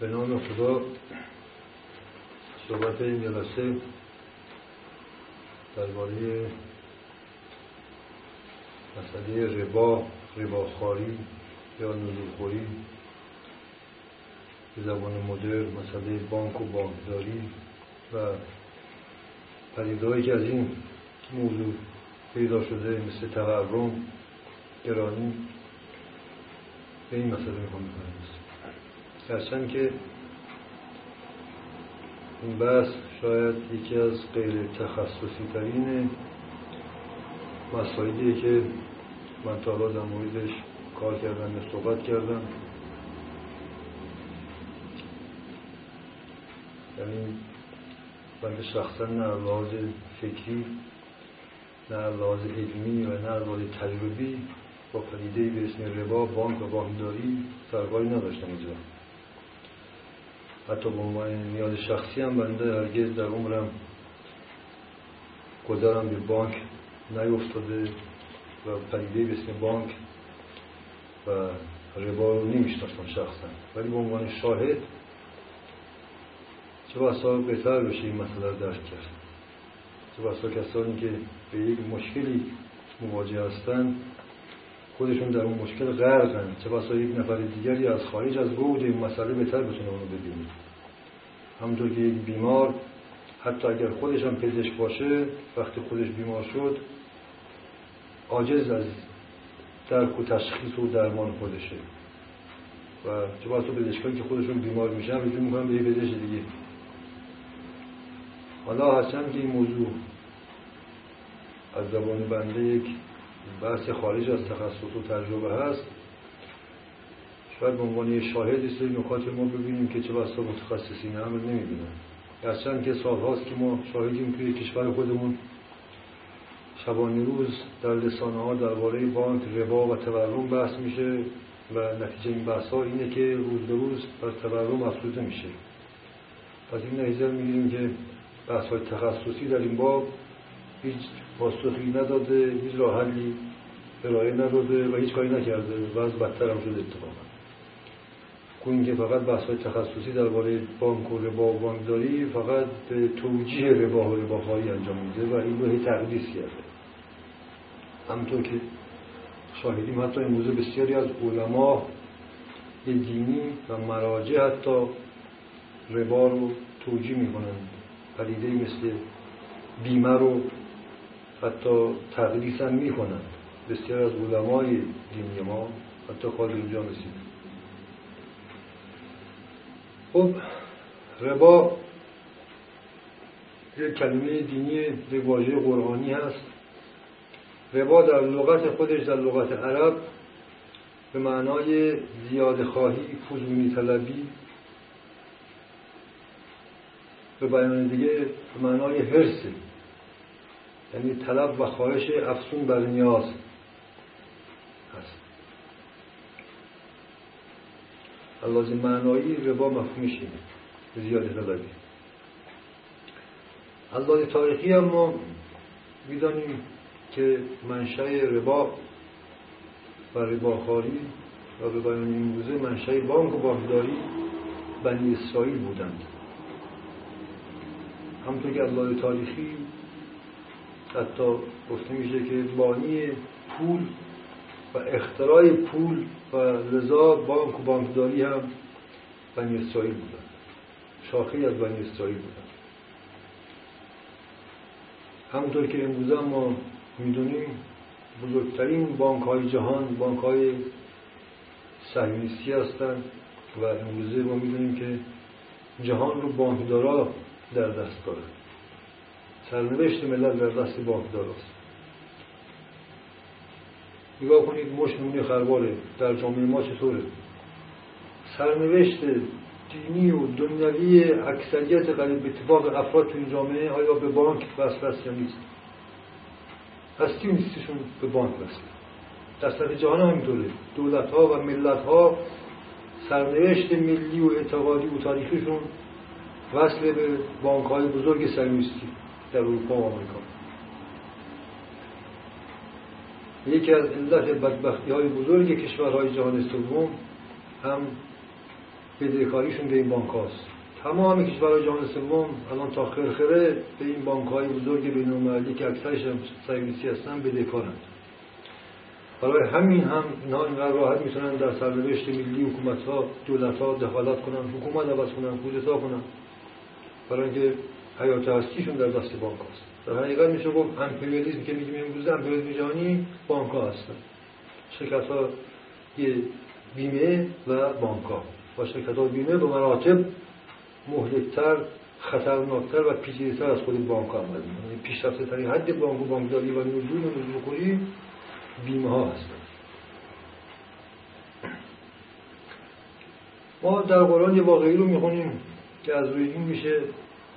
به نام خدا. صحبت این جلسه درباره مسئله ربا رباخواری یا نزولخوری. به زبان مدر مسئله بانک و بانکداری و پدیدهایی که از این موضوع پیدا شده مثل تورم گرانی. به این مسئله می‌خوام بپردازم هرچند که این بحث شاید یکی از غیر تخصصی ترین مسائلیه که من تا در موردش کار کردم یا صحبت کردم. یعنی بنده شخصا نه لحاظ فکری نه لحاظ علمی و نه لحاظ تجربی با پدیده به اسم ربا بانک و بانکداری سرکاری نداشتم اینجا. حتی به عنوان نیاز شخصی هم بنده هرگز در عمرم گذارم به بانک نیفتاده و پدیده به بانک و ربا رو نمیشناختم شخصا. ولی به عنوان شاهد چه بسا بهتر بشه این مسئله درک کرد. چه بسا کسانی که به یک مشکلی مواجه هستند خودشون در اون مشکل غرقن چه بسا یک نفر دیگری از خارج از بود این مسئله بهتر بتونه اونو ببینه. همونطور که یک بیمار حتی اگر خودش هم پزشک باشه وقتی خودش بیمار شد عاجز از درک و تشخیص و درمان خودشه. و چه بسا پزشکایی که خودشون بیمار میشن رجوع می‌کنن به یه پزشک دیگه. حالا هرچند که این موضوع از زبان بنده یک بحث خارج از تخصص و تجربه هست. شاید به عنوان شاهد است نکات ما ببینیم که چه بسا متخصصین هم نمی‌بینن هرچند که سالهاست که ما شاهدیم توی کشور خودمون. شبانه روز در لسانه ها درباره بانک ربا و تورم بحث میشه و نتیجه این بحث ها اینه که روز به روز بر تورم افزوده میشه. پس این نتیجه می‌گیریم که بحث های تخصصی در این باب هیچ پاسخی نداده هیچ راه حلی ارائه نداده و هیچ کاری نکرده و از بدتر هم شده اتفاقا. این که فقط بحث تخصصی درباره بانک و ربا و بانکداری فقط توجیه ربا و رباخواهی انجام میده و این رو تقدیس کرده. همطور که شاهدیم حتی موضوع بسیاری از علما دینی و مراجع حتی ربا رو توجیه می‌کنند. پدیده مثل بیمه رو حتی تقدیس هم می‌کنند. بسیار از علمای دینی ما حتی خواهد اینجا رسید خب ربا یک کلمه دینی یک واژه قرآنی هست. ربا در لغت خودش در لغت عرب به معنای زیاد خواهی فزونی طلبی به بیان دیگه به معنای حرسه یعنی طلب و خواهش افسون بر نیاز هست. اللازم معنایی ربا مفهومش اینه زیاده طلبی. از تاریخی هم ما می‌دانیم که منشأ ربا و رباخاری و به بیان این موزه منشأ بانک و بانکداری بنی اسرائیل بودند. همونطور که از تاریخی حتی گفته میشه که بانی پول و اختراع پول و رضا بانک و بانکداری هم بنی اسرائیل بودن. شاخی از بنی اسرائیل بودن. همونطور که امروزه ما می‌دونیم بزرگترین بانک های جهان بانک های صهیونیستی هستند و امروزه ما می‌دونیم که جهان رو بانکدارا در دست داره سرنوشت ملت در دست بانکدار است نگاه کنید مش نمونه خرباره در جامعه ما چطوره؟ سرنوشت دینی و دنیوی اکثریت قریب اتفاق افراد تو این جامعه آیا به بانک وصل است یا نیست؟ هستی نیستشون به بانک وصل در سطح جهان همینطوره دولت ها و ملت ها سرنوشت ملی و اعتقادی و تاریخیشون وصل به بانک های بزرگ سرمیستی در اروپا و آمریکا. یکی از علت بدبختی های بزرگ کشورهای جهان سوم هم بدهکاریشون به این بانک هاست. تمام کشورهای جهان سوم الان تا خرخره به این بانک های بزرگ بین که اکثرش سرویسی هستن بدهکارند. برای همین هم اینا اینقدر راحت می‌تونن در سرنوشت ملی حکومت ها دولت ها دخالت کنن حکومت عوض کنن کودتا کنن. برای اینکه حیات هستیشون در دست بانک هست. در حقیقت میشه گفت امپریالیسم که میگیم امروز امپریالیسم جهانی بانک ها هستن. شرکت ها بیمه و بانک ها. و شرکت ها بیمه به مراتب مهلکتر خطرناکتر و پیچیده‌تر از خود بانک ها آمدن یعنی پیشرفته ترین حد بانک و بانکداری و نزول و نزول بیمه ها هستن. ما در قرآن یه واقعی رو می‌خونیم که از روی این میشه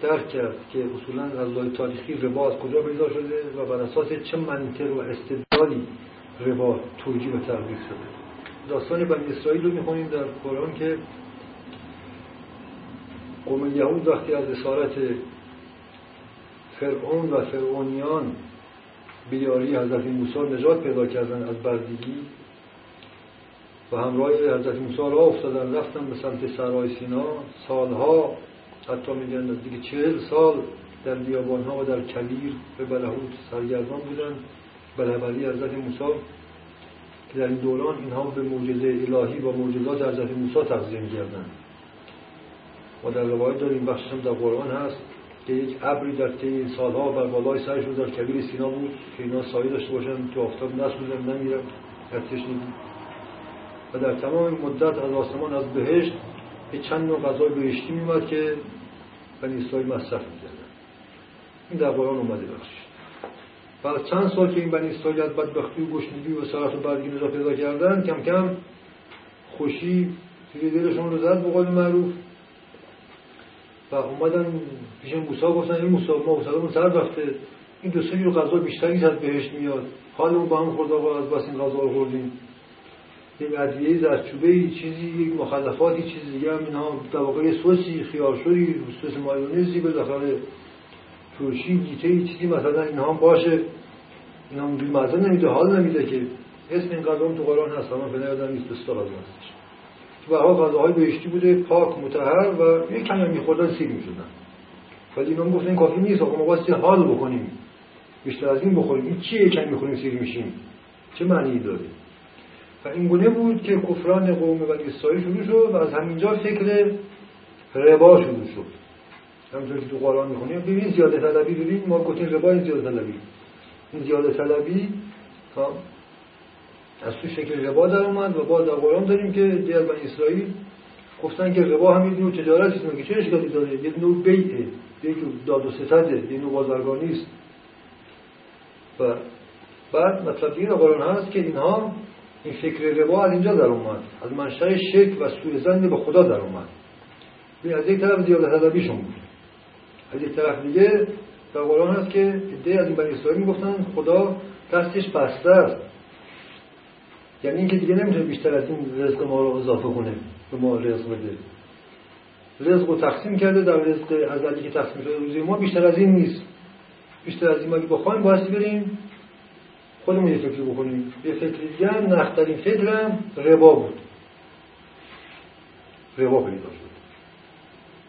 درک کرد که اصولا لای تاریخی ربا از کجا پیدا شده و بر اساس چه منطق و استدلالی ربا توجیه و شده. داستان بنی اسرائیل رو می‌خونیم در قرآن که قوم یهود وقتی از اسارت فرعون و فرعونیان بیاری حضرت موسی نجات پیدا کردن از بردگی و همراه حضرت موسی را افتادن رفتن به سمت سرای سینا سالها حتی میگن دیگه چهل سال در بیابان ها و در کبیر به بلهوت سرگردان بودن بلهولی حضرت موسی که در این دوران اینها به معجزه الهی و معجزات حضرت موسی تغذیه می‌کردن و در روایت داریم بخشش هم در قرآن هست که یک ابری در طی این سالها بر بالای سرشون در کبیر سینا بود که اینا سایه داشته باشن تو آفتاب نسوزن نمیرن و در تمام مدت از آسمان از بهشت به چند نوع غذای بهشتی میمد که بنی اسرائیل مصرف می‌کردن. این در قرآن اومده بخشش بعد چند سال که این بنی اسرائیل از بدبختی و گشنگی و سرف و برگی نجات پیدا کردن کم کم خوشی توی دلشون رو زد به قول معروف. و اومدن پیش موسی گفتن این موسی ما موسی سر رفته. این دو سه غذا بیشتری از بهشت میاد. حالمون با هم خورد آقا از بس این غذا رو خوردیم. یک ادویه زرچوبه چیزی یک مخلفاتی چیزی دیگه هم اینها در واقع سوسی خیارشوری سوس مایونزی به داخل ترشی گیته چیزی مثلا اینها باشه. اینا هم مزه نمیده حال نمیده که اسم این غذا تو قرآن هست اما به یادم نیست بستا غذا هستش و ها غذاهای بهشتی بوده پاک متحر و یک کمی میخوردن سیر می‌شدن. ولی اینا گفتن کافی نیست آقا ما واسه حال بکنیم. بیشتر از این بخوریم. این چیه کمی می‌خوریم سیر میشیم؟ چه معنی داره؟ و این گونه بود که کفران قوم بنی اسرائیل شروع شد و از همینجا فکر ربا شروع شد. همونطور که تو قرآن می‌خونیم ببین زیاده طلبی ببین ما گفتیم ربا این زیاده طلبی. این زیاده طلبی از تو شکل ربا در اومد و بعد در قرآن داریم که دیگر بنی اسرائیل گفتن که ربا هم نوع تجارت است که چه اشکالی داره؟ یک نوع بیعه. یک داد و ستده. یک نوع بازرگانی است و بعد مطلب این قرآن هست که اینها این فکر ربا از اینجا در اومد. از منشأ شرک و سوء زن به خدا در اومد. از یک طرف زیاده طلبیشون بود. از یک طرف دیگه در قرآن هست که ده از این بنی اسرائیل می‌گفتن خدا دستش بسته است. یعنی اینکه دیگه نمی‌تونه بیشتر از این رزق ما رو اضافه کنه به ما رزق بده. رزق رو تقسیم کرده در رزق ازلی که تقسیم شده روزی ما بیشتر از این نیست. بیشتر از این ما بخوایم باید بریم خودمون یه فکری بکنیم. یه فکری دیگه هم نخترین فکرم ربا بود. ربا پیدا شد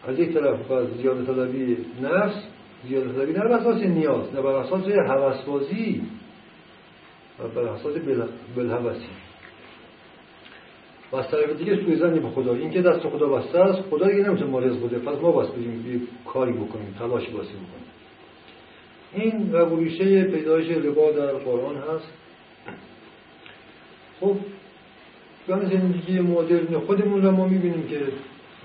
از یک طرف از زیاده طلبی نفس زیاده طلبی نه بر اساس نیاز نه بر اساس حوسبازی و بر اساس بلحوثی و از طرف دیگه سوی زنی به خدا. این که دست خدا بسته است خدا دیگه نمی‌تونه ما رزق بده پس ما باید بریم کاری بکنیم تلاش باسی بکنیم. این روریشه پیدایش ربا در قرآن هست. خب بیان زندگی مدرن خودمون رو ما می‌بینیم که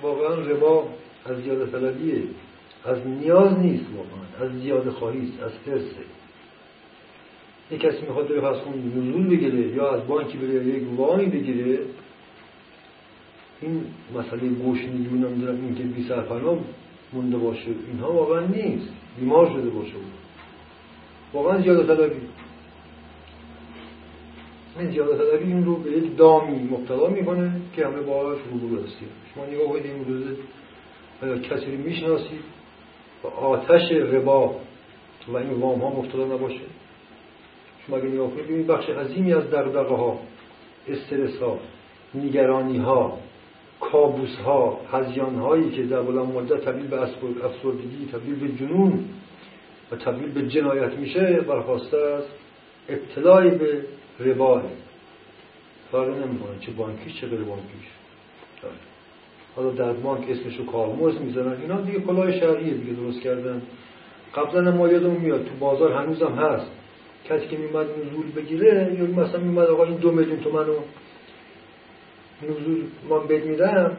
واقعا ربا از زیاده طلبیه از نیاز نیست واقعا از زیاده خواهی از فرسه یک کسی می‌خواد بره پس نزول بگیره یا از بانکی بره یک وامی بگیره. این مسئله گوشنگی نمی‌دونم این که بی سرپناه مونده باشه اینها واقعا نیست. بیمار شده باشه. واقعا زیاده طلبی این زیاده طلبی این رو به یک دامی مبتلا می‌کنه که همه باهاش روبرو هستیم. شما نگاه کنید روزه اگر کسی رو می‌شناسید؟ و آتش ربا. و این وام ها مبتلا نباشه. شما اگر نگاه کنید این بخش عظیمی از دغدغه ها استرس ها نگرانی ها کابوس ها هزیان هایی که در بلند مدت تبدیل به افسردگی تبدیل به جنون و تبدیل به جنایت میشه برخواسته از ابتلای به رباه فرق نمی‌کنه چه بانکیش چه غیر بانکیش. حالا در بانک اسمشو کارمز می‌زنن اینا دیگه کلاه شرعیه دیگه درست کردن. قبلا ما یادمون میاد تو بازار هنوزم هست. کسی که میمد نزول بگیره یا مثلا میمد آقا این دو میلیون تومنو نزول من بد میدم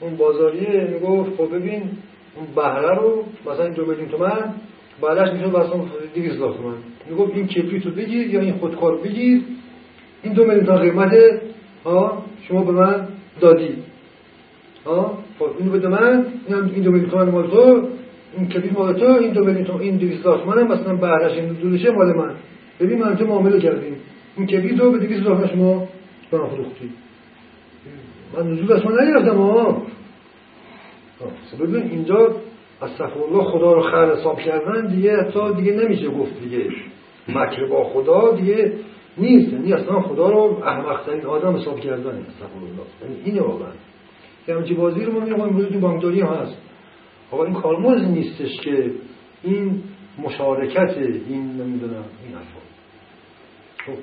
اون بازاریه می‌گفت خب ببین اون بهره رو مثلا دو میلیون تومن بعدش مثلا 200 هزار تومن می‌گفت این کبریت رو بگیر یا این خودکار رو بگیر. این دو میلیون تومن قیمته ها شما به من دادی. ها؟ خب اینو بده من. این دو میلیون تومن مال تو. این کبریت مال تو. این دو میلیون تومن این 200 هزار تومن مثلا بهرهش این نزولشه مال من. ببین من تو معامله کردیم. این کبریت رو به 200 هزار شما به من فروختی من نزول از ما نگرفتم ها ببین اینجا از الله خدا رو خر حساب کردن دیگه حتی دیگه نمیشه گفت دیگه. مکر با خدا دیگه نیست. یعنی اصلا خدا رو احمقترین آدم حساب کردن استغفر الله یعنی اینه واقعا. یعنی بازی رو ما میگم امروز تو بانکداری هست. آقا این کارمز نیستش که این مشارکت این نمی‌دونم این حرفا. خب.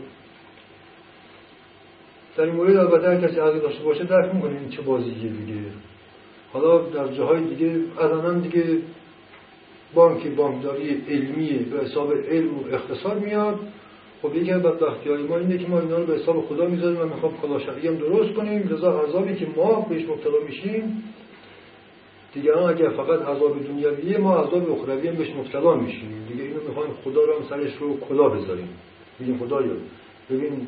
در این مورد البته هر کسی عقیده داشته باشه درک می‌کنه این چه بازیه دیگه. حالا در جاهای دیگه الان دیگه بانک بانکداری علمیه به حساب علم و اختصار میاد. خب یکی از بدبختی های ما اینه که ما اینا رو به حساب خدا می‌ذاریم و می‌خوام شرعی هم درست کنیم. لذا عذابی که ما بهش مبتلا میشیم دیگران اگر فقط عذاب دنیویه ما عذاب اخروی هم بهش مبتلا میشیم. دیگه اینو می‌خوایم خدا رو هم سرش رو کلا بذاریم. بگیم خدایا ببین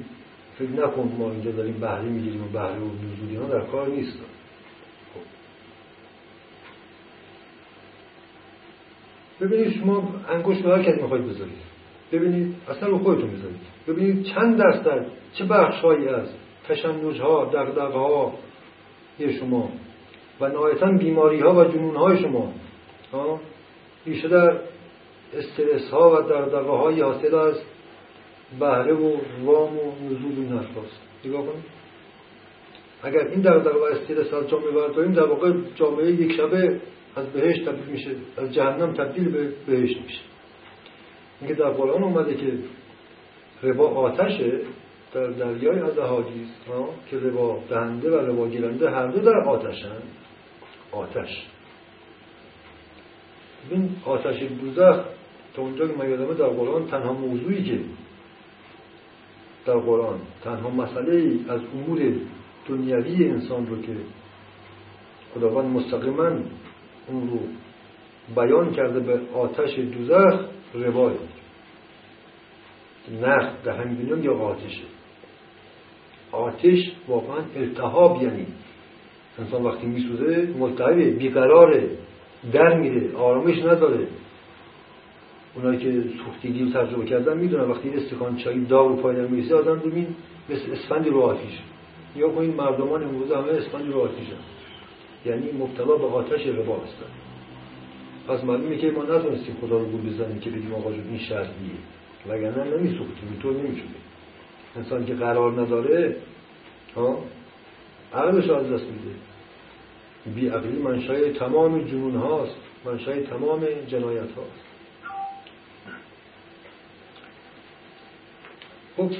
فکر نکن ما اینجا داریم بهره می‌گیریم و بهره و نزولی در کار نیست. ببینید شما انگشت به هر کسی می‌خواید بذارید. ببینید اصلا رو خودتون بذارید ببینید چند درصد چه بخشهایی از تشنج ها دغدغه ها یه شما. و نهایتا بیماری ها و جنون های شما ریشه در استرس ها و دغدغه های حاصل از بهره و وام و نزول این حرف کنید. اگر این در و استرس از جامعه برداریم در واقع جامعه یک شبه از بهشت تبدیل میشه از جهنم تبدیل به بهشت میشه. اینکه در قرآن اومده که ربا آتشه در دریای از احادیث که ربا دهنده و ربا گیرنده هر دو در آتشن آتش. این آتش دوزخ تا اونجا که من یادمه در قرآن تنها موضوعی که در قرآن تنها مسئله از امور دنیوی انسان رو که خداوند مستقیما اون رو بیان کرده به آتش دوزخ روایت. نخ در همین یا آتشه؟ آتش واقعا التهاب یعنی انسان وقتی میسوزه ملتهبه بیقراره در میره آرامش نداره. اونایی که سوختگی رو تجربه کردن می‌دونن وقتی استکان چای داغ رو پایین می‌رسه آدم ببین مثل اسفندی رو آتیش. یا کنید مردمان امروز همه اسفندی رو آتیش یعنی مبتلا به آتش ربا هستن پس معلومه که ما نتونستیم خدا رو گول بزنیم که بگیم آقا این شرطیه وگرنه نمیسوختیم تو نمی‌شده. انسان که قرار نداره ها عقلش از دست میده. بی عقلی منشای تمام جنون هاست منشای تمام جنایت هاست. خب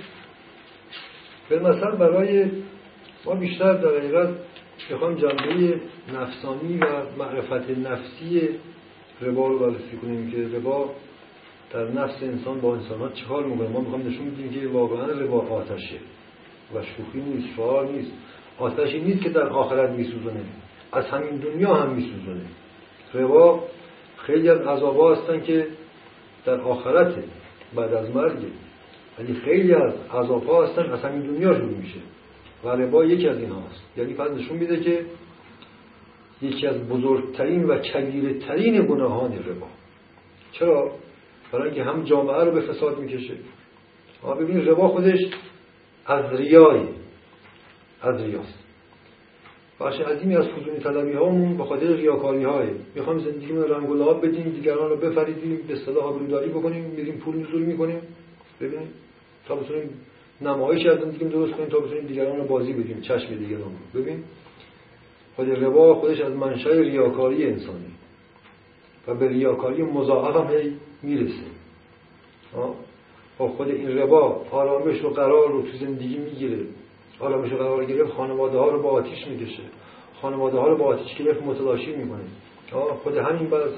به مثل برای ما بیشتر در حقیقت می‌خوام جنبه نفسانی و معرفت نفسی ربا رو بررسی کنیم که ربا در نفس انسان با انسان ها چه کار می‌کنه؟ ما می‌خوام نشون بدیم که واقعا ربا آتشه. و شوخی نیست شعار نیست. آتشی نیست که در آخرت میسوزونه. از همین دنیا هم میسوزونه. ربا خیلی از عذابا هستن که در آخرت بعد از مرگ. ولی خیلی از عذاب ها هستن از همین دنیا شروع میشه. و ربا یکی از این هاست یعنی پس نشون میده که یکی از بزرگترین و کبیرترین گناهان ربا. چرا؟ برای اینکه هم جامعه رو به فساد می‌کشه. ما ببینید ربا خودش از ریای از ریاست بخش عظیمی از فزونی طلبی هامون به خاطر ریاکاری های می‌خوایم زندگی رنگ و بدیم دیگران رو بفریدیم به صلاح آبروداری بکنیم میریم پول نزول می‌کنیم. ببینید تا بتونیم نمایش از زندگیم درست کنیم تا بتونیم دیگران رو بازی بدیم چشم دیگران رو. ببین خود ربا خودش از منشای ریاکاری انسانی و به ریاکاری مضاعف هم هی می‌رسه. با خود این ربا آرامش و قرار رو تو زندگی می‌گیره. آرامش و قرار گرفت خانواده ها رو با آتیش می‌کشه. خانواده ها رو با آتیش گرفت متلاشی می‌کنه. خود همین باز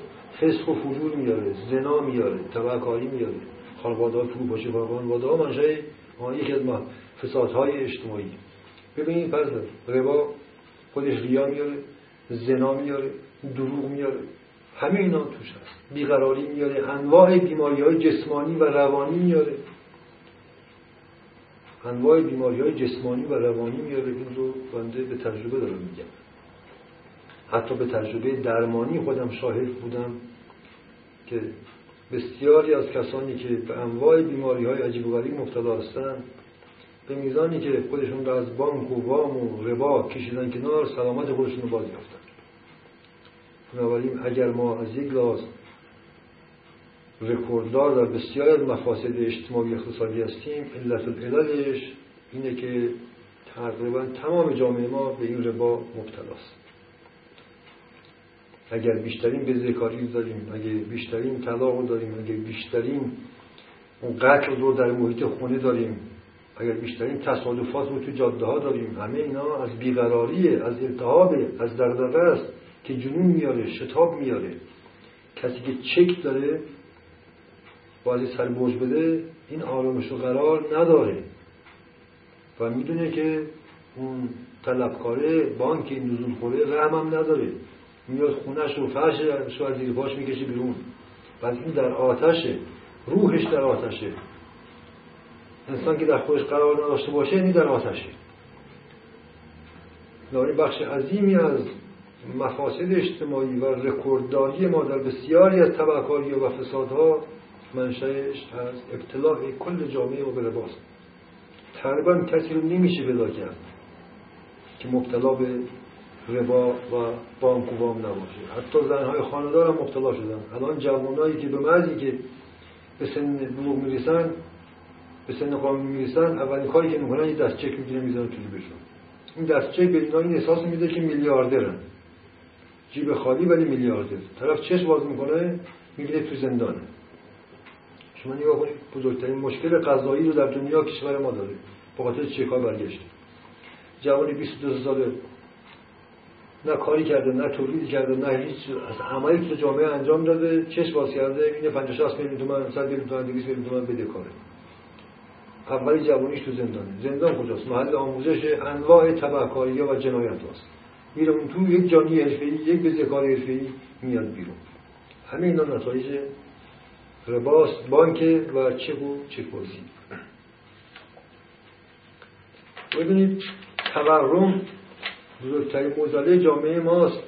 فسق و فجور میاره زنا میاره تبعکاری میاره. خانواده ها باشه خانواده ها منشه یکی از فسادهای اجتماعی. ببینید پس ربا خودش ریا میاره زنا میاره دروغ میاره همه اینا توش هست. بیقراری میاره انواع بیماری های جسمانی و روانی میاره. انواع بیماری های جسمانی و روانی میاره. این رو بنده به تجربه دارم میگم. حتی به تجربه درمانی خودم شاهد بودم که بسیاری از کسانی که به انواع بیماری های عجیب و غریب مبتلا هستند به میزانی که خودشون رو از بانک و وام و ربا کشیدن کنار سلامت خودشون رو باز یافتن بنابراین اگر ما از یک لحاظ رکورددار در بسیاری از مفاسد اجتماعی اقتصادی هستیم علت العللش اینه که تقریبا تمام جامعه ما به این ربا مبتلاست اگر بیشترین بزهکاری داریم اگر بیشترین طلاق داریم اگر بیشترین اون قتل رو در محیط خونه داریم اگر بیشترین تصادفات رو تو جاده ها داریم همه اینا از بیقراریه از التهاب از دردقه است که جنون میاره شتاب میاره. کسی که چک داره بازی سر بوج بده این آرامش و قرار نداره. و می‌دونه که اون طلبکاره بانک نزول خوره رحم هم نداره. میاد خونش رو فرش رو از زیر پاش می‌کشه بیرون. بعد این در آتشه روحش در آتشه. انسان که در خودش قرار نداشته باشه این در آتشه. داری بخش عظیمی از مفاسد اجتماعی و رکوردداری ما در بسیاری از طبقاری و فسادها منشأش از ابتلاع کل جامعه و به لباس تقریبا کسی رو نمیشه پیدا کرد که مبتلا به ربا و بانک و وام نباشه. حتی زنهای خاندار هم مبتلا شدن. الان جوانایی که به معنی که به سن بلوغ می‌رسن به سن قانون می‌رسن اولین کاری که می‌کنن یه دست چک می‌زنن تو جیبشون. این دست چک به این احساس میده که میلیاردرن. جیب خالی ولی میلیاردر. طرف چشم باز می‌کنه می‌بینه تو زندانه. شما نگاه کنید بزرگترین مشکل قضایی رو در دنیا کشور ما داره. به خاطر چکا برگشته. جوانی 22 ساله نه کاری کرده نه تولید کرده نه هیچ از عملی تو جامعه انجام داده. چشم باز کرده اینه 50 60 میلیون تومان 100 میلیون تومان 200 میلیون تومان بده کاره. اولی جوانیش تو زندانه. زندان کجاست؟ محل آموزش انواع تبهکاری و جنایت هست میره اون تو یک جانی حرفه‌ای یک بزهکار حرفه‌ای میاد بیرون. همه اینا نتایج رباس بانک و چک و چک بازی ببینید تورم بزرگترین موزله جامعه ماست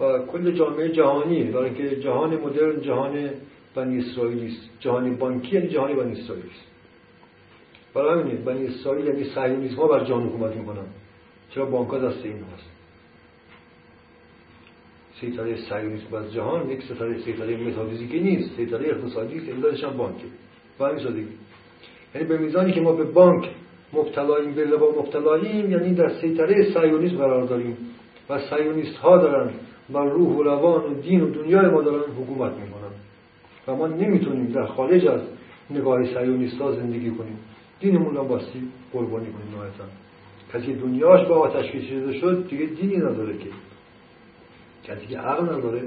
و کل جامعه جهانی برای اینکه جهان مدرن جهان بنی اسرائیلی است جهان بانکی یعنی جهان بنی اسرائیلی است. برای همینه بنی اسرائیل یعنی صهیونیسم ها بر جهان حکومت می‌کنن. چرا بانک ها دست این هست؟ ستاره صهیونیسم از جهان یک ستاره ستاره متافیزیکی نیست ستاره اقتصادی است امدادش هم بانکه. و همین یعنی به میزانی که ما به بانک مبتلاییم به لبا مبتلاییم یعنی در سیطره سیونیسم قرار داریم. و سیونیست ها دارن و روح و روان و دین و دنیای ما دارن حکومت می‌کنن. و ما نمی‌تونیم در خارج از نگاه سیونیست ها زندگی کنیم. دینمون هم باستی قربانی کنیم نهایتا. کسی دنیاش با آتش کشیده شد دیگه دینی نداره که. کسی که عقل نداره.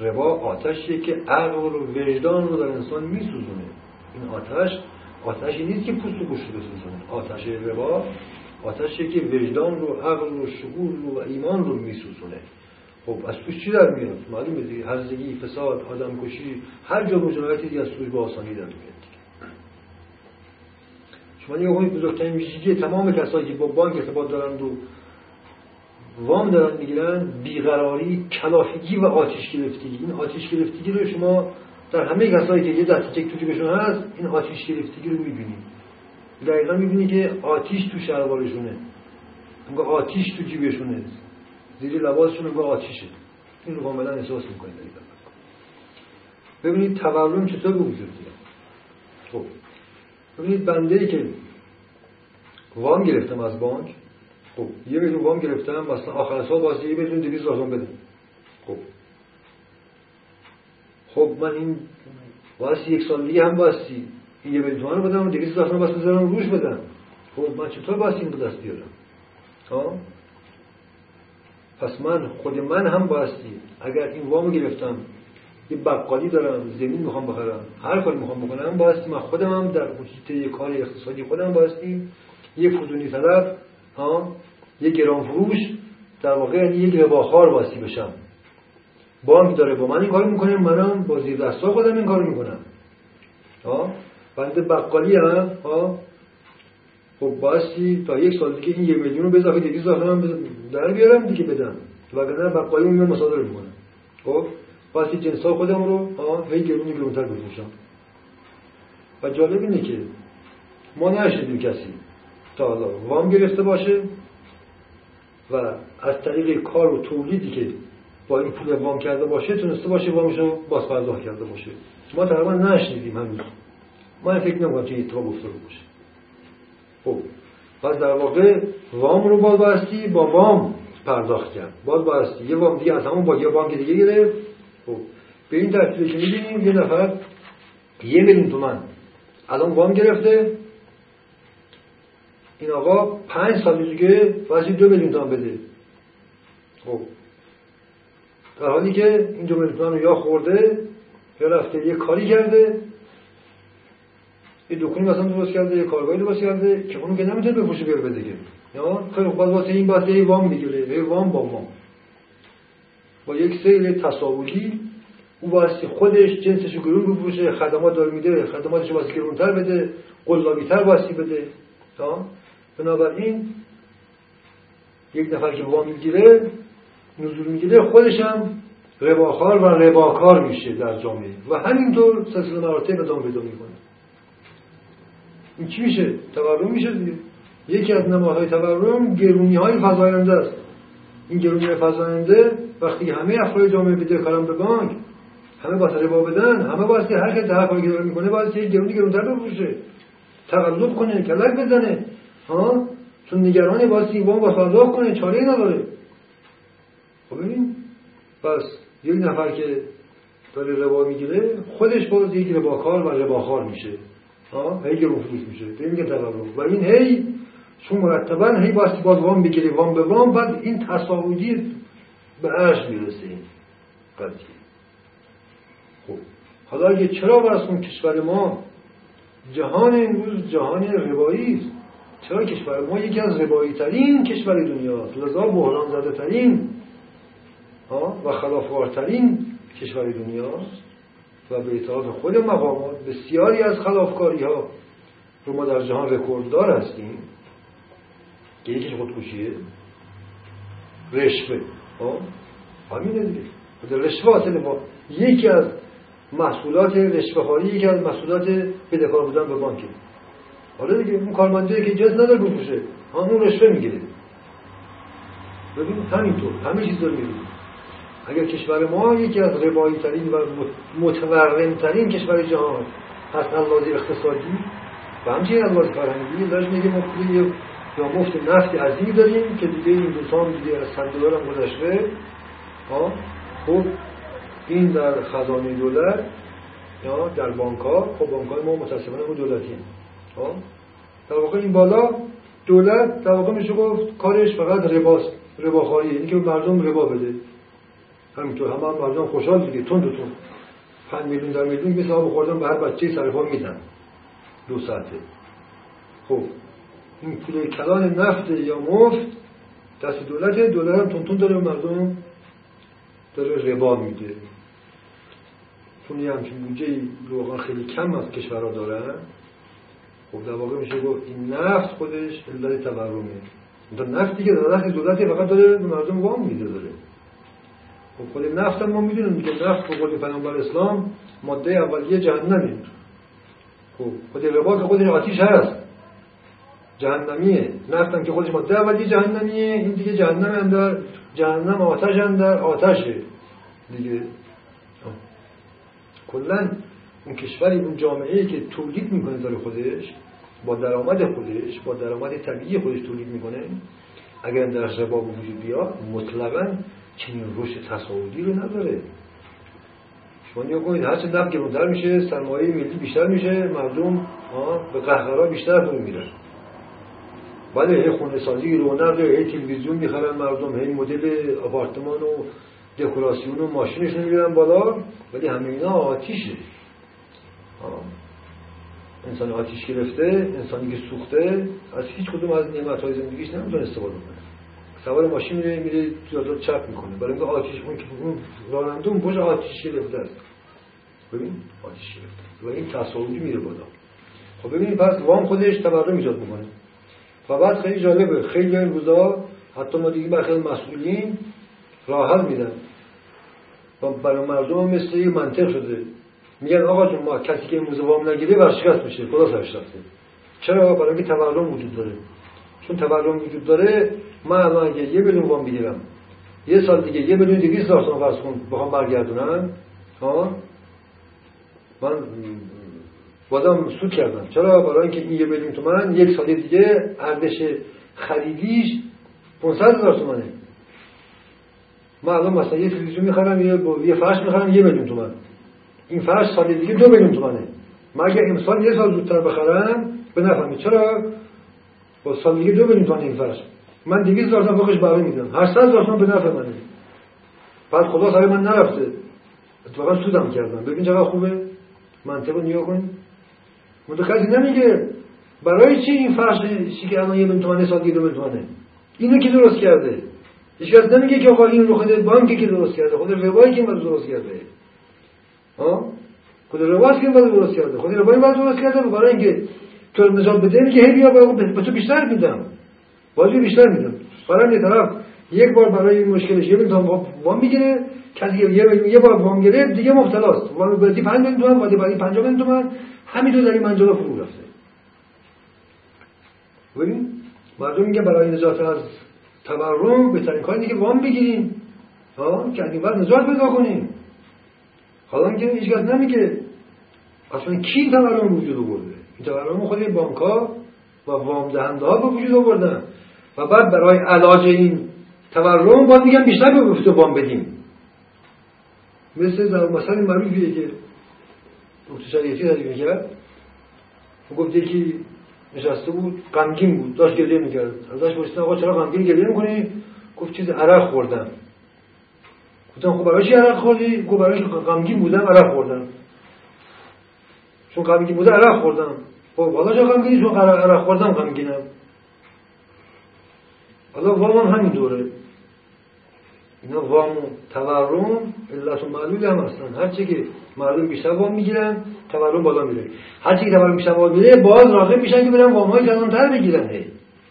ربا آتشیه که عقل و وجدان رو در انسان میسوزونه. این آتش آتشی نیست که پوست و گوشت بسوزونه آتش ربا آتشی که وجدان رو عقل رو شعور رو و ایمان رو میسوزونه. خب از توش چی در میاد؟ معلومه دیگه. هرزگی فساد آدم کشی هر جا مجنایتی از توش با آسانی در میاد. شما نگاه کنید بزرگترین ویژگی تمام کسایی که با بانک ارتباط دارند و وام دارن می‌گیرن بیقراری کلافگی و آتش گرفتگی این آتش گرفتگی رو شما در همه کسایی که یه دست چک تو جیبشون هست این آتش گرفتگی رو می‌بینید دقیقا می‌بینی که آتیش تو شلوارشونه. انگار آتیش تو جیبشونه. زیر لباسشون انگار آتیشه. این رو کاملا احساس می‌کنید ببینید تورم چطور به وجود خب. ببینید بنده ای که وام گرفتم از بانک. خب. یه میلیون وام گرفتم مثلا آخر سال واسه یه میلیون دویست هزار بده خب. خب من این واسه یک دیگه هم باستی. یه میلیون تومن بدم دویست هزار واسه بذارم روش بدم. خب من چطور واسه این دست بیارم؟ ها؟ پس من خود من هم باستی. اگر این وامو گرفتم یه بقالی دارم زمین می‌خوام بخرم هر کاری می‌خوام بکنم باستی. من خودم هم در حدیت یه کار اقتصادی خودم باستی. یه فزونی طلب ها؟ یه گران فروش در واقع یعنی یک رباخار واسی بشم. بانک داره. با من این کار می‌کنه منم با زیر دستا خودم این کار می‌کنم. ها بنده بقالی هم ها؟ خب؟ باستی تا یک سال دیگه این یک میلیون رو به اضافه 200 من در بیارم دیگه بدم. وگرنه بقالی اون مصادره می‌کنم. خب؟ باستی جنس خودم رو ها؟ هی گرونی گرونتر بفروشم و جالب اینه که ما نشدیم کسی تا حالا وام گرفته باشه و از طریق کار و تولیدی که با این پول وام کرده باشه تونسته باشه وامش رو باز پرداخت کرده باشه. ما تقریبا نشنیدیم هنوز. من فکر نمی‌کنم که اتفاق افتاده باشه. خب پس در واقع وام رو باز باستی با وام پرداخت کرد. باز باستی یه وام دیگه از همون با یه بانک دیگه گرفت. خب به این ترتیبه که می‌بینیم یه نفر یه میلیون تومن الان وام گرفته. این آقا پنج سال دیگه واسه دو میلیون تومن بده. خب در حالی که این تومن رو یا خورده یا رفته یه کاری کرده یه دکونی مثلا درست کرده یه کارگاهی درست کرده که اونو که نمی‌تونه بفروشه بیاره بده که. یا خیلی خوب واسه این باید یه وام می‌گیره یه وام با وام با یک سیل تصاولی او واسه خودش جنسش رو گرون بفروشه خدمات داره میده خدماتش واسه گرونتر بده قلابیتر واسه بده. بنابراین یک نفر که وام می‌گیره نزول می‌گیره خودش هم رباخار و رباکار میشه در جامعه. و همینطور سلسله مراتب ادامه پیدا می‌کنه. این چی میشه؟ تورم میشه دیگه. یکی از نمادهای تورم گرونی های فضاینده است. این گرونی های فضاینده وقتی همه افراد جامعه بده کارم به بانک همه با ربا بدن همه باید هر کس هر کاری می‌کنه باید یک گرونی گرونتر بفروشه. تقلب کنه کلک بزنه. ها؟ چون نگران با سیوان با کنه چاره نداره. خب ببین پس یک نفر که داره ربا می‌گیره خودش باز یک رباکار و رباخار میشه. هی که فروش میشه. به میگه و این هی چون مرتبا هی باز باز وام بگیره وام به وام بعد این تصاویدی به عرش می‌رسه این قضیه. خب. حالا اگه چرا برسون کشور ما جهان امروز جهان روایی است؟ چرا کشور ما یکی از ربایی ترین کشور دنیا لذا بحران زده ترین و خلافوارترین کشور دنیاست و به اطلاف خود مقامات بسیاری از خلافکاری ها رو ما در جهان رکورددار هستیم. که یکیش خودکشیه. رشوه. همینه دیگه. رشوه اصل ما. یکی از محصولات رشوه یکی از محصولات بدهکار بودن به بانکه حالا دیگه اون کارمنده که جز نداره بفروشه. همون رشوه می‌گیره. ببین همینطور. همه چیز داره می‌بینیم. اگر کشور ما یکی از ربایی ترین و متورم ترین کشور جهان هست لازی اقتصادی و همچنین لازی فرهنگی داشت میگه ما یا مفت نفت عظیمی داریم که دیگه این دوستان دیگه از صد دلار هم گذشته. خب این در خزانه دولت یا در بانک ها خب بانک های ما متاسفانه ما دولتی؟ در واقع این بالا دولت در واقع میشه گفت کارش فقط رباست رباخاریه اینکه که مردم ربا بده. همینطور همه هم مردم خوشحال دیگه. تون دو تون. پنج میلیون در میلیون مثل آب خوردن به هر بچه سرفا میدن. دو ساعته. خب این پول کلان نفت یا مفت دست دولت دولت هم تون داره مردم داره ربا میده. چون یه همچین بودجه روغان خیلی کم از کشورها دارن خب در واقع میشه گفت این نفت خودش علت تورمه. نفتی که در دولتی فقط داره مردم وام میده داره. خب خود نفت هم ما می‌دونیم که نفت به قول پیامبر اسلام ماده اولیه جهنمه خب خود ربا که خودش آتیش هست. جهنمیه. نفت هم که خودش ماده اولیه جهنمیه. این دیگه جهنم هم در جهنم آتش هم در آتشه. دیگه. کلا اون کشوری اون جامعه که تولید می‌کنه داره خودش با درآمد خودش با درآمد طبیعی خودش تولید می‌کنه اگر در ربا وجود بیاد مطلقا چنین رشد تصاعدی رو نداره. شما نیا کنید هرچه نفت گرونتر میشه سرمایه ملی بیشتر میشه مردم به قهقرا بیشتر فرو میرن بله هی خونه سازی رونق هی تلویزیون می‌خرن مردم هی مدل آپارتمان و دکوراسیون و ماشینشون می‌برن بالا ولی همه اینا آتیشه. انسان آتیش گرفته انسانی که سوخته از هیچ کدوم از نعمت های زندگیش نمی‌تونه استفاده کنه. سوار ماشین میره میره جاده چپ می‌کنه. برای اینکه آتیش اون که اون راننده اون بوش آتیش گرفته است. ببین آتیش گرفته و این تصاویری میره بالا. خب ببینید پس وام خودش تورم ایجاد می‌کنه. و بعد خیلی جالبه. خیلی این روزا حتی ما دیگه برخی مسئولین راه میدن. و برای مردم مثل یه منطق شده. میگن آقا جون ما کسی که موزه وام نگیره ورشکست میشه. خدا سرش رفته چرا؟ برای اینکه تورم وجود داره. چون تورم وجود داره من الان یه میلیون وام بگیرم یه سال دیگه یه میلیون دیگه هزار تومان فرض کن بخوام برگردونم ها من بازم سود کردم چرا برای اینکه این یه میلیون تومن یک سال دیگه ارزش خریدیش 500 هزار تومنه من الان مثلا یه تلویزیون می‌خرم یه یه فرش می‌خرم یه میلیون تومن این فرش سال دیگه دو میلیون تومنه من اگه امسال یه سال زودتر بخرم به نفهمید چرا با سال دیگه دو میلیون تومن این فرش من دیگه هزار تومن فوقش میدم هر صد هزار تومن به نفع منه. بعد خدا سر من نرفته. اتفاقا سودم کردم. ببین چقدر خوبه. منطقه نیا کن. کسی نمیگه. برای چی این فرش که الان یه تومنه سال دیگه تومنه اینو کی درست کرده. هیچ کس نمیگه که آقا این رو خود بانکی که درست کرده. خود روایی که این درست کرده. ها؟ خود روایی که این درست کرده. خود روایی درست کرده برای اینکه تو نجات بده میگه هی بیا به تو بیشتر میدم. واجب بیشتر میدم برای یه طرف یک بار برای این مشکلش یه میلیون وام می‌گیره. کسی یه یه بار وام گرفت دیگه مبتلاست. وام بدی 5 میلیون تومان وادی بعدی 5 میلیون تومان همینطور در این منجلو فرو رفته. ببین مردم میگه برای نجات از تورم بهترین کار دیگه وام بگیریم. ها؟ که این نجات پیدا کنیم. حالا که هیچ کس نمیگه اصلا کی تورم وجود آورده؟ این تورم خود بانک ها و وام دهنده ها به وجود آوردن. و بعد برای علاج این تورم باید میگن بیشتر به گفته وام بدیم. مثل در مثلا معروفیه که دکتر شریعتی تعریف کرد گفت یکی نشسته بود غمگین بود داشت گریه می‌کرد. ازش پرسیدن آقا چرا غمگین گریه می‌کنی؟ گفت چیز عرق خوردم. گفتم خب برای چی عرق خوردی؟ گفت برای غمگین بودم عرق خوردم. چون غمگین بوده عرق خوردم. خب حالا چرا غمگینی چون عرق خوردم غمگینم. حالا وام همین دوره. اینا وام و تورم علت و معلول هم هستن. هرچی که مردم بیشتر وام می‌گیرن تورم بالا میره. هرچی که تورم بیشتر بالا میره باز راغب میشن که برن وام های بگیرن. هی.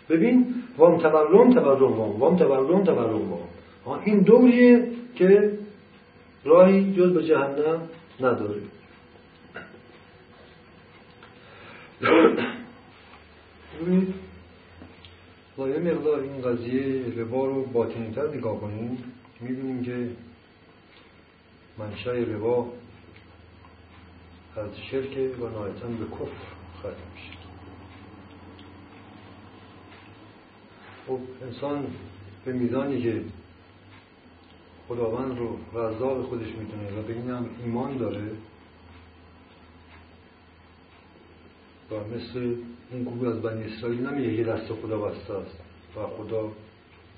ببین وام تورم تورم وام. وام تورم تورم وام. این دوریه که راهی جز به جهنم نداره. ببینید. یه مقدار این قضیه ربا رو باطنیتر نگاه کنیم می‌بینیم که منشأ ربا از شرک و نهایتا به کفر ختم میشه. خب انسان به میزانی که خداوند رو رضا خودش می‌تونه و به این هم ایمان داره و مثل این گروه از بنی اسرائیل نمیگه یه دست خدا بسته است و خدا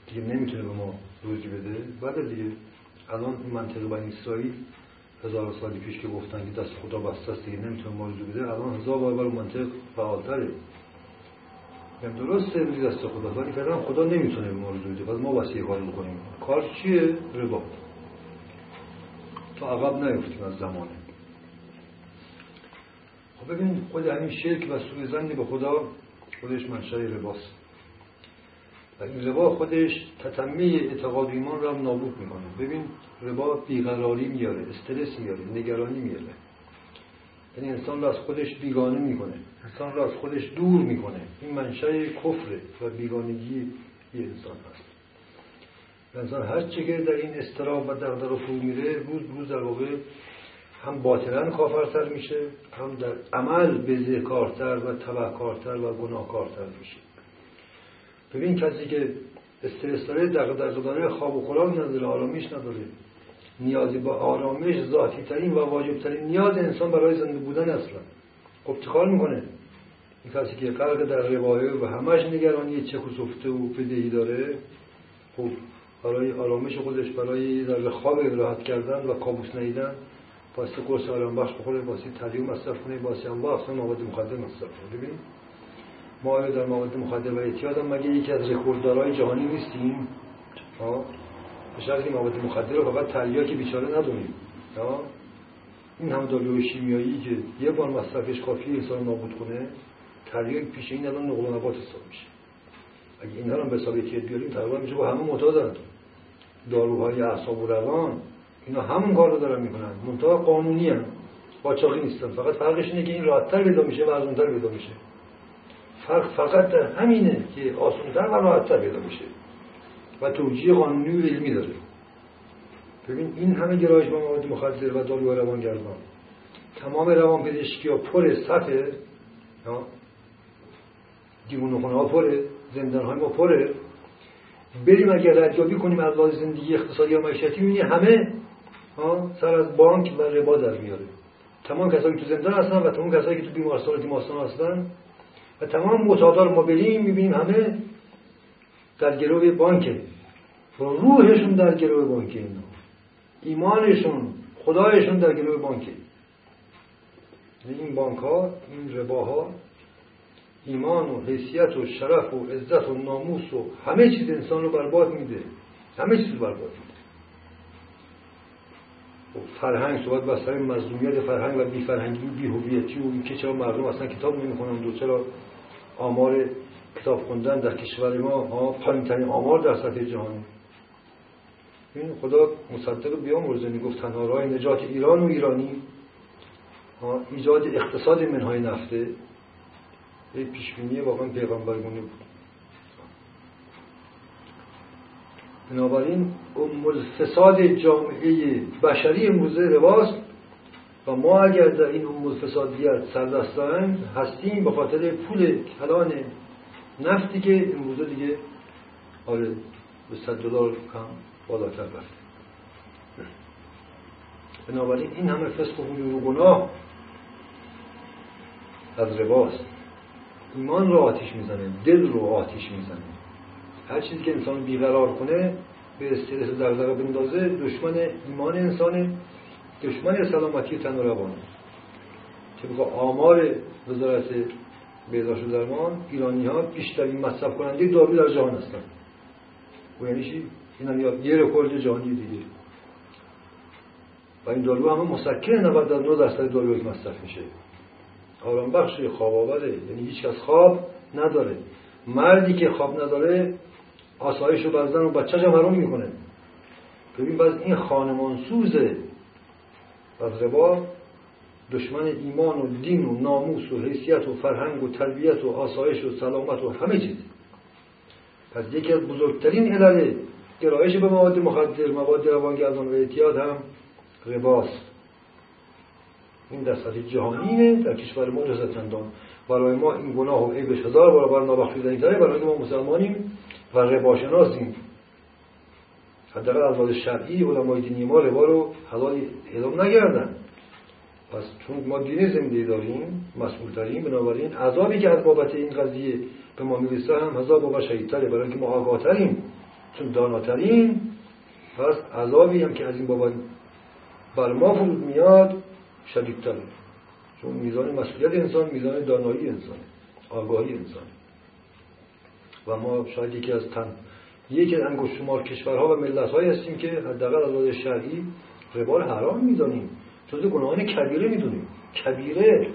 دیگه نمی‌تونه به ما روزی بده. بعد دیگه. الان این منطقه بنی اسرائیل هزار سالی پیش که گفتن که دست خدا بسته است دیگه نمی‌تونه ما روزی بده. الان هزار بار بر منطق فعالتره. یعنی درسته روزی دست خدا ولی فعلا خدا نمی‌تونه به ما روزی بده. پس ما واسه کار بکنیم کار چیه؟ ربا. تا عقب نیفتیم از زمانه. ببین خود همین شرک و سوی زنی به خدا خودش منشأ رباست و این ربا خودش تتمه اعتقاد ایمان رو هم نابود می‌کنه. ببین ربا بیقراری میاره استرس میاره نگرانی میاره. یعنی انسان رو از خودش بیگانه می‌کنه. انسان رو از خودش دور می‌کنه. این منشأ کفره و بیگانگی یه انسان هست. انسان هر چه در این استراب و دغدغه فرو میره روز روز در واقع هم باطلا کافرتر میشه هم در عمل بزهکارتر و تبهکارتر و گناهکارتر میشه. ببین کسی که استرس داره دغدغه داره خواب و خوراک نداره آرامش نداره. نیازی با آرامش ذاتی ترین و واجب ترین نیاز انسان برای زنده بودن اصلا خب چه می‌کنه؟ این کسی که قلق در روایه و همش نگرانی چه و و بدهی داره خب برای آرامش خودش برای در خواب راحت کردن و کابوس نیدن واسه قرص آرام بخش بخوره واسه تریو مصرف کنه واسه انواع اقسام مواد مخدر مصرف کنه. ببینید ما در مواد مخدر و اعتیاد هم مگه یکی از رکورددارهای جهانی نیستیم؟ ها؟ به شرطی مواد مخدر رو فقط که بیچاره ندونیم. ها؟ این هم داروی شیمیایی که یه بار مصرفش کافی انسان نابود کنه تریاک پیش این الان نقل و نبات حساب میشه. اگه این هم به حساب بیاریم تقریبا میشه با همه معتادن داروهای اعصاب و روان اینا همون کار رو دارن می‌کنن. منتها قانونی هم باچاقی نیستن. فقط فرقش اینه که این راحتتر پیدا میشه و ارزونتر پیدا میشه. فرق فقط در همینه که آسونتر و راحتتر پیدا میشه. و توجیه قانونی و علمی داره. ببین این همه گرایش به مواد مخدر و دارو روان گردان تمام روان پزشکی ها پر سطح دیوونه خونه ها پره زندان های ما پره. بریم اگر ردیابی کنیم از لحاظ زندگی اقتصادی و معیشتی می‌بینی همه سر از بانک و ربا در میاره. تمام کسایی که تو زندان هستن و تمام کسایی که تو بیمارستان و هستن. و تمام معتادار ما بریم می‌بینیم همه در گروه بانکه و روحشون در گروه بانکه اینا. ایمانشون خدایشون در گروه بانکه این بانک ها این رباها ایمان و حیثیت و شرف و عزت و ناموس و همه چیز انسان رو برباد میده. همه چیز رو برباد میده. فرهنگ صحبت با سر مظلومیت فرهنگ و بی فرهنگی و بی هویتی و اینکه چرا مردم اصلا کتاب نمی‌خونن و چرا آمار کتاب خوندن در کشور ما پایین ترین آمار در سطح جهانی این خدا مصدق بیامرزه می‌گفت تنها راه نجات ایران و ایرانی ایجاد اقتصاد منهای نفته. یه پیشبینی واقعا پیغمبرگونه بود. بنابراین فساد جامعه بشری امروزه رواست و ما اگر در این ام الفسادیت سردستان هستیم به خاطر پول کلان نفتی که امروزه دیگه آره به صد دلار کم بالاتر رفته. بنابراین این همه فسق و گناه از رواست ایمان رو آتیش می‌زنه دل رو آتیش می‌زنه. هر چیزی که انسان بیقرار کنه به استرس و دغدغه بندازه دشمن ایمان انسانه. دشمن سلامتی تن و روانه. بگه آمار وزارت بهداشت و درمان ایرانی ها بیشترین مصرف کننده دارو در جهان هستن. و یعنی چی؟ این یه رکورد جهانی دیگه. و این دارو همه مسکن 99 درصد داروی مصرف میشه. آرام بخش خواب آوره یعنی هیچ کس خواب نداره. مردی که خواب نداره آسایش و بزن و بچه هم حرام می‌کنه؟ ببین باز این خانمان سوزه از ربا دشمن ایمان و دین و ناموس و حیثیت و فرهنگ و تربیت و آسایش و سلامت و همه چیز. پس یکی از بزرگترین علل گرایش به مواد مخدر مواد روانگردان و اعتیاد هم رباست. این در سطح جهانیه در کشور ما جزا چندان. برای ما این گناه و عیبش هزار برابر نابخشودنی تره برای ما مسلمانیم. و رباشناسیم حداقل از شرعی علمای دینی ما ربا رو حلال اعلام نگردن پس چون ما دین زنده داریم مسئول ترین بنابراین عذابی که از بابت این قضیه به ما می‌رسه هم هزار بابا شهیدتره برای اینکه ما آگاهتریم. چون داناترین پس عذابی هم که از این بابا بر ما فرود میاد شدیدتره. چون میزان مسئولیت انسان میزان دانایی انسان آگاهی انسان. و ما شاید یکی از تن یکی از انگشت شمار کشورها و ملت هستیم که حداقل از لحاظ شرعی ربا حرام می‌دانیم. جز گناهان کبیره می‌دونیم. کبیره.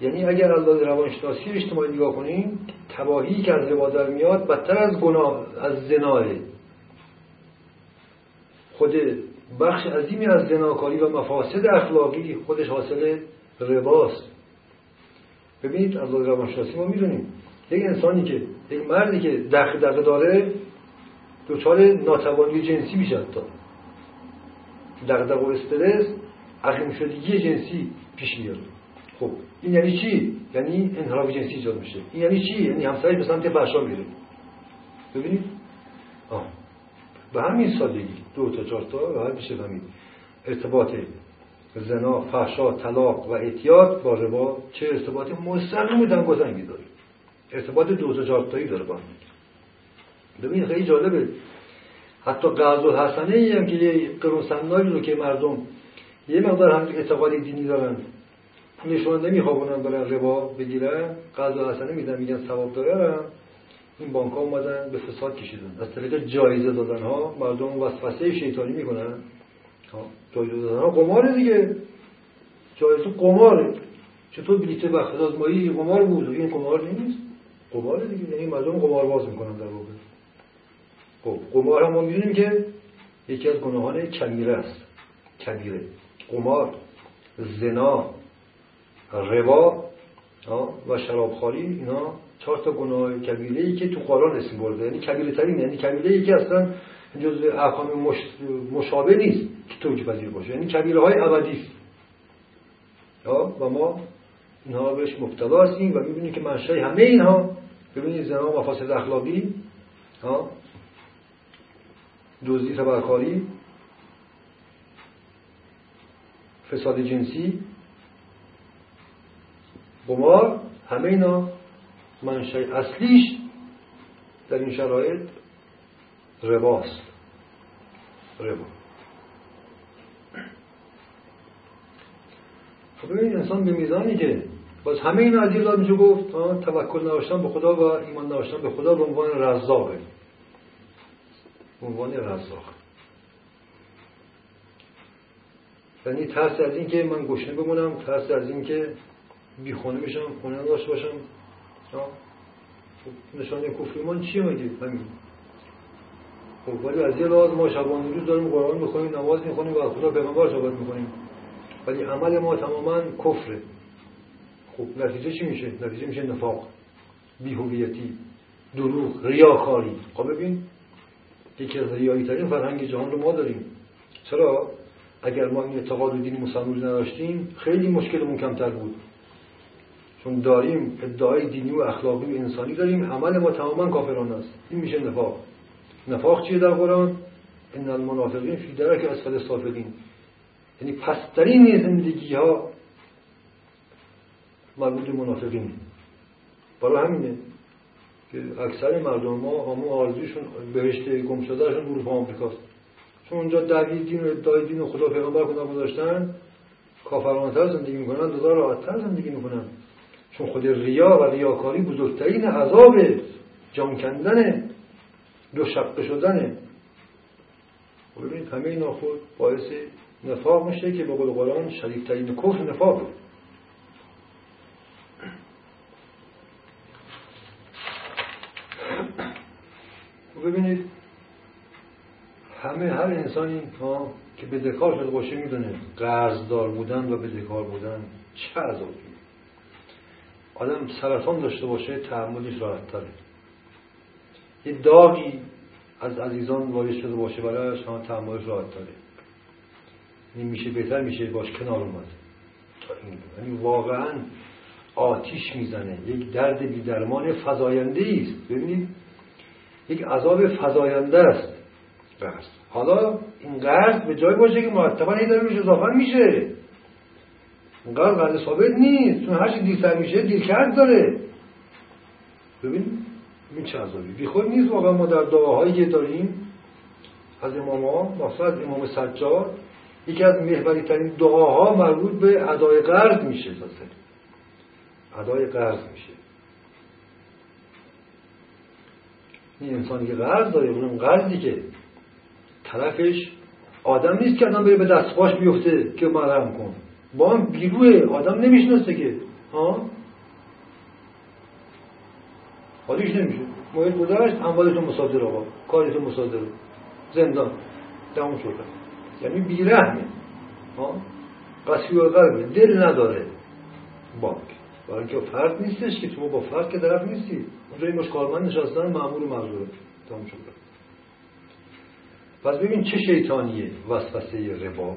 یعنی اگر از لحاظ روانشناسی اجتماعی نگاه کنیم تباهی که از ربا در میاد بدتر از گناه از زناه. خود بخش عظیمی از زناکاری و مفاسد اخلاقی خودش حاصل رباست. ببینید از لحاظ روانشناسی ما می‌دونیم. یک انسانی که یک مردی که دق دقه داره دچار ناتوانی جنسی میشه حتی. دغدغه و استرس عقیم شدگی جنسی پیش میاد. خب این یعنی چی؟ یعنی انحراف جنسی ایجاد میشه. این یعنی چی؟ یعنی همسرش به سمت فحشا میره. ببینید؟ آه. به همین سادگی. دو تا چهار تا و میشه فهمید. ارتباط زنا فحشا طلاق و اعتیاد با ربا چه ارتباط مستقیم دنگوزنگی داره. ارتباط دو تا چهار تایی داره با هم. ببین خیلی جالبه. حتی قرض و حسنه ای هم که یه قرون رو که مردم یه مقدار هم اعتقادی دینی دارن پولشون نمیخوابونن برن ربا بگیرن. قرض و حسنه میدن میگن ثواب دارن این بانک ها اومدن به فساد کشیدن. از طریق جایزه دادن ها مردم وسوسه شیطانی می‌کنن. جایزه دادن. ها قمار دیگه. جایزه قماره چطور بلیت بخت آزمایی قمار بود. این قمار نیست. قمار دیگه. یعنی مردم قمار باز می‌کنن در واقع. خب قمار هم ما می‌دونیم که یکی از گناهان کبیره است. کبیره قمار زنا ربا و شرابخواری. اینا چهار تا گناه کبیره ای که تو قرآن اسم برده. یعنی کبیره ترین یعنی کبیره ای که اصلا جز احکام مش... مشابه نیست. که توجه پذیر باشه. یعنی کبیره های ابدی. است و ما اینها بهش مبتلا هستیم و می‌بینیم که منشأ همه اینها. ببینید زنا و مفاسد اخلاقی ها؟ دزدی تبرکاری فساد جنسی. قمار همه اینا منشأ اصلیش در این شرایط رباست ربا خب ببینید انسان به میزانی که باز همه این از یه میشه گفت توکل نداشتن به خدا و ایمان نداشتن به خدا به عنوان رزاقه به عنوان رزاق. یعنی ترس از این که من گشنه بمونم ترس از این که بی خونه بشم خونه داشته باشم. خب نشانه کفر ایمان چیه مگه؟ همین. خب ولی از یه لحاظ ما شبانه روز داریم قرآن می‌خونیم نماز می‌خونیم و خدا پیغمبر صحبت می‌کنیم. ولی عمل ما تماما کفره. خب نتیجه چی میشه؟ نتیجه میشه نفاق بیهویتی دروغ ریاکاری. خب ببین یکی از ریایی ترین فرهنگ جهان رو ما داریم. چرا؟ اگر ما این اعتقاد و دین مسلمان نداشتیم خیلی مشکلمون کمتر بود. چون داریم ادعای دینی و اخلاقی و انسانی داریم عمل ما تماما کافرانه است. این میشه نفاق. نفاق چیه در قرآن؟ ان المنافقین فی درک اسفل السافلین یعنی پسترین زندگی ها مربوط منافقین. برای همینه که اکثر مردم ما همون آرزوشون بهشت گم شدهشون اروپا آمریکاست. چون اونجا دعوی دین و ادعای دین و خدا پیغمبر خدا گذاشتن کافرانتر زندگی می‌کنن دوزار راحتتر زندگی می‌کنن. چون خود ریا و ریاکاری بزرگترین عذاب جان کندن دو شقه شدنه ببینید همه اینا خود باعث نفاق میشه که به قول قرآن شریفترین کفر نفاق ببینید همه هر انسانی که بدهکار شده باشه می‌دونه قرضدار بودن و بدهکار بودن چه عذابی آدم سرطان داشته باشه تحملش راحت تره یه داغی از عزیزان وارد شده باشه برایش هم تحملش راحت تره این میشه بهتر میشه باش کنار اومد. تا این یعنی واقعا آتیش می‌زنه. یک درد بی درمان فضاینده است. ببینید یک عذاب فضاینده است. قرض حالا این قرض به جای باشه که مرتبا هی داره میشه اضافه میشه. قرض قرض ثابت نیست. چون هرچی دیرتر میشه دیرکرد داره. ببین این چه عذابی. بی خود نیست واقعا ما در دعاهایی که داریم. از امام ها مثلا از امام سجاد یکی از محوری ترین دعاها مربوط به ادای قرض میشه ادای قرض میشه. این انسانی که قرض داره اونم قرضی که طرفش آدم نیست که آدم بره به دستخواش بیفته که مرهم کن با هم بیروه آدم نمی‌شناسه که ها؟ حالیش نمیشه. محیط گذشت اموالتون مصادره آقا. کارتون مصادره. زندان. تموم شده یعنی بیرحمه. ها قصفی و قلبه دل نداره. بانک. برای اینکه فرد نیستش که تو با فرد که طرف نیستی. اونجا این کارمند نشستن معمول مغزوره تمام شده پس ببین چه شیطانیه. وسوسه ربا.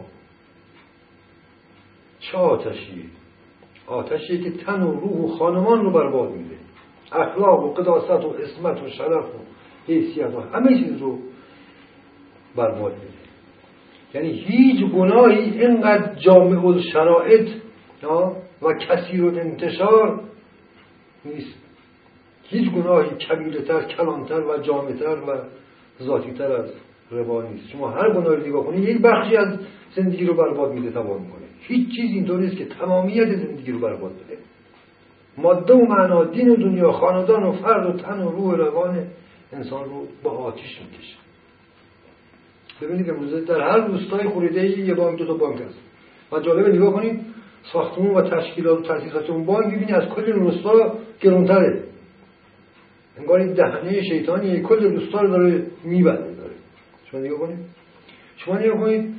چه آتشیه. آتشی که تن و روح و خانمان رو برباد میده. اخلاق و قداست و اسمت و شرف و حیثیت و همه چیز رو برباد میده. یعنی هیچ گناهی اینقدر جامع و کثیر و انتشار نیست. هیچ گناهی کبیرتر کلانتر و جامعتر و ذاتیتر از ربا نیست. شما هر گناهی نگاه کنید یک بخشی از زندگی رو برباد میده تمام می‌کنه. هیچ چیز اینطور نیست که تمامیت زندگی رو برباد بده. ماده و معنا دین و دنیا خاندان و فرد و تن و روح و روان انسان رو با آتیش می‌کشه. ببینید امروزه در هر روستای خوریده یه بانک دو تا بانک هست. و جالبه نگاه کنید ساختمون و تشکیلات و تاسیسات اون بانک ببینید از کل روستا گرونتره. انگار این دهنه شیطانی کل روستا رو داره میبنده داره. شما نگاه کنید. شما نگاه کنید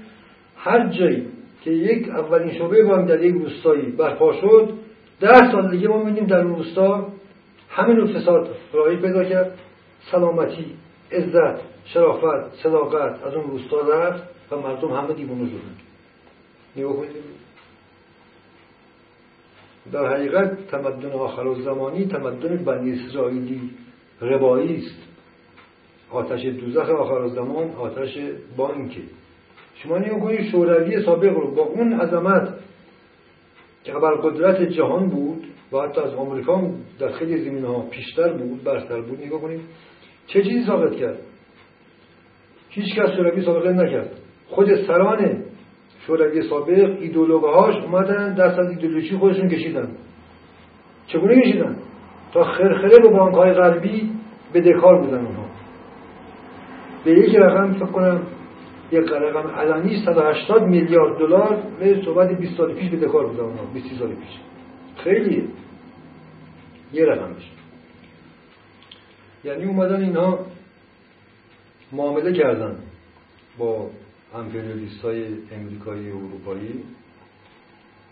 هر جایی که یک اولین شعبه بانک در یک روستایی برپا شد ده سال دیگه ما می‌بینیم در روستا همین فساد راهی پیدا کرد. سلامتی عزت شرافت صداقت از اون روستا رفت و مردم همه دیوانه شدن نگاه در حقیقت تمدن آخر زمانی تمدن بنی اسرائیلی ربایی است. آتش دوزخ آخر زمان آتش بانکه. شما نگاه کنید شوروی سابق رو با اون عظمت که قدرت جهان بود و حتی از آمریکا در خیلی زمین ها پیشتر بود برتر بود نگاه کنید. چه چیزی ثابت کرد؟ هیچ کس شوروی سابقه نکرد. خود سران شوروی سابق ایدولوگهاش اومدن دست از ایدولوژی خودشون کشیدن. چگونه کشیدن؟ تا خرخره به بانک های غربی به دکار بودن اونها. به یک رقم فکر کنم یک رقم علنی 180 میلیارد دلار به صحبت 20 سال پیش به دکار بودن اونها 20 سال پیش. خیلیه یه رقمش یعنی اومدن اینها معامله کردن با امپریالیست های امریکایی و اروپایی.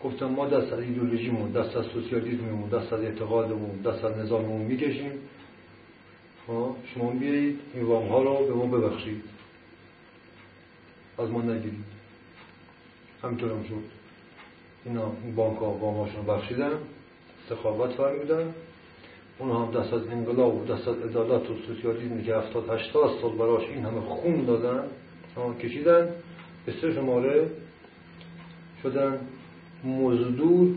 گفتن ما دست از ایدولوژیمون دست از سوسیالیسممون دست از اعتقادمون دست از نظاممون می‌کشیم. شما بیایید این وام ها رو به ما ببخشید. از ما نگیرید. همینطور هم شد. اینا این بانک ها وام بخشیدن. سخاوت فرمیدن اون هم دست از انقلاب و دست از عدالت و سوسیالیسمی که هفتاد هشتاد سال براش این همه خون دادن کشیدن به سه شماره شدن مزدور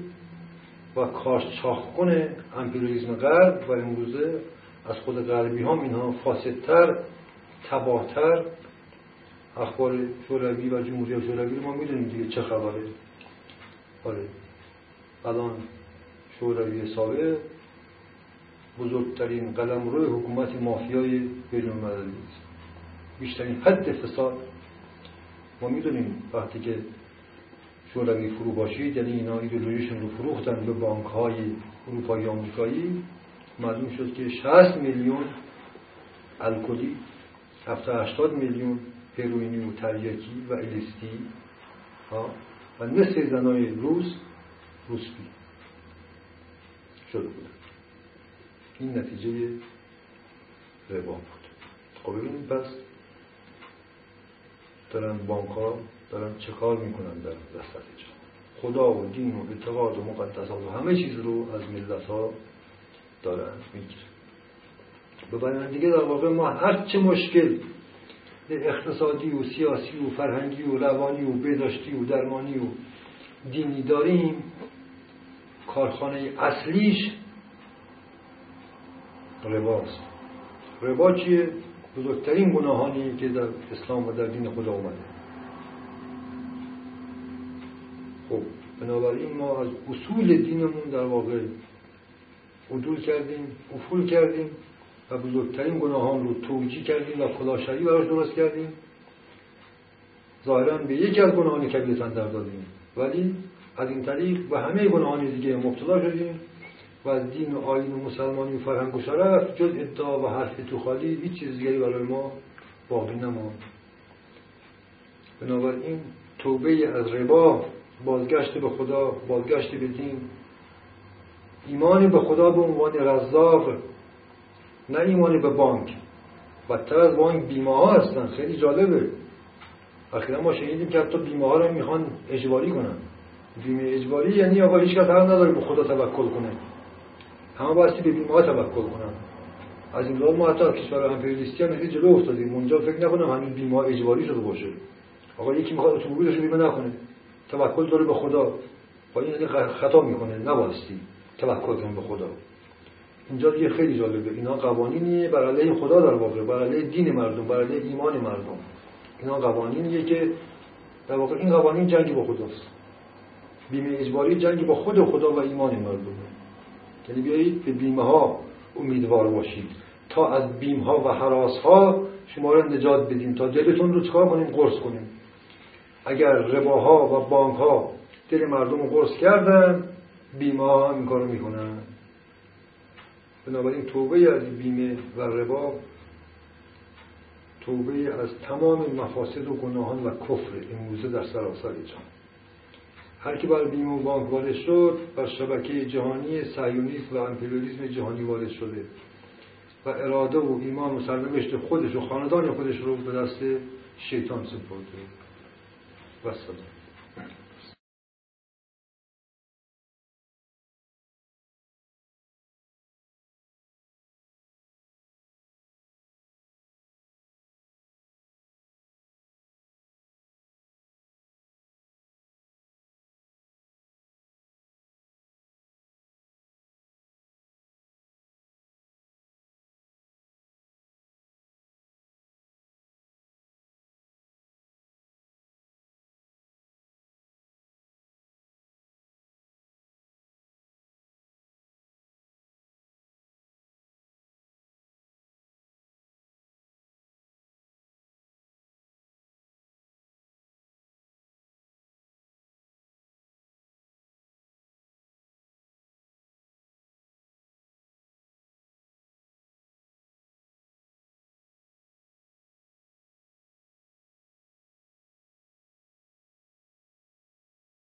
و کارچاخکن امپریالیسم غرب. و امروزه از خود غربی ها اینها فاسدتر تباهتر. اخبار شوروی و جمهوری شوروی رو ما می‌دونیم دیگه چه خبره. آره. الان شوروی سابق. بزرگترین قلم روی حکومت مافیای بین المللی است. بیشترین حد فساد ما می‌دونیم وقتی که شوروی فرو باشید یعنی اینا ایدولوژیشون رو فروختن به بانک های اروپایی آمریکایی معلوم شد که 60 میلیون الکلی 70 80 میلیون هروئینی و تریاکی و الستی و نصف زنای روس روسپی شده بودن. این نتیجه ربا بود. خب ببینید پس دارن بانک ها دارن چه کار می‌کنن در وسط خدا و دین و اعتقاد و مقدسات و همه چیز رو از ملت ها دارن می‌گیرن. به بیان دیگه در واقع ما هر چه مشکل اقتصادی و سیاسی و فرهنگی و روانی و بهداشتی و درمانی و دینی داریم کارخانه اصلیش رباست ربا چیه؟ بزرگترین گناهانی که در اسلام و در دین خدا اومده. خب بنابراین ما از اصول دینمون در واقع عدول کردیم افول کردیم و بزرگترین گناهان رو توجیه کردیم و خداشری براش درست کردیم. ظاهرا به یکی از گناهان کبیر در دادیم. ولی از این طریق و همه گناهان دیگه مبتلا شدیم. و دین و آین و مسلمانی و فرهنگ و شرف جز ادعا و حرف تو خالی هیچ چیز دیگری برای ما باقی نماند. بنابراین توبه از ربا بازگشت به خدا بازگشت به دین ایمان به خدا به عنوان رزاق نه ایمان به بانک. بدتر از بانک بیمه ها هستن خیلی جالبه. اخیرا ما شنیدیم که حتی بیمه ها رو می‌خوان اجباری کنن. بیمه اجباری یعنی آقا هیچ کس نداره به خدا توکل کنه. همه بایستی به ها توکل کنن. از این ما حتی کشور امپریالیستی هم جلو افتادیم. اونجا فکر نکنم همین بیمه اجباری شده باشه. آقا یکی می‌خواد اتومبیلش رو بیمه نکنه. توکل داره به خدا. با این خطا می‌کنه. نبایستی توکل کنه به خدا. اینجا دیگه خیلی جالبه. اینا قوانینیه. بر علیه خدا در واقع. بر دین مردم. بر علیه ایمان مردم. اینا قوانینیه که در واقع این قوانین جنگی با خداست. بیمه اجباری جنگی با خود خدا و ایمان مردم. یعنی بیایید به بیمه ها امیدوار باشید. تا از بیم ها و حراس ها شما رو نجات بدیم. تا دلتون رو چکار کنیم؟ قرص کنیم. اگر رباها و بانک ها دل مردم رو قرص کردن بیمه ها این کارو می‌کنن. بنابراین توبه از بیمه و ربا توبه از تمام مفاسد و گناهان و کفر امروزه در سراسر جهان هر کی بر بیمه و بانک وارد شد بر شبکه جهانی سیونیسم و امپریالیسم جهانی وارد شده. و اراده و ایمان و سرنوشت خودش و خاندان خودش رو به دست شیطان سپرده. و سلام.